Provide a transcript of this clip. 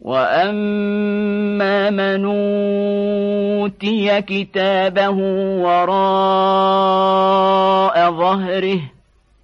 وأما من أوتي كتابه وراء ظهره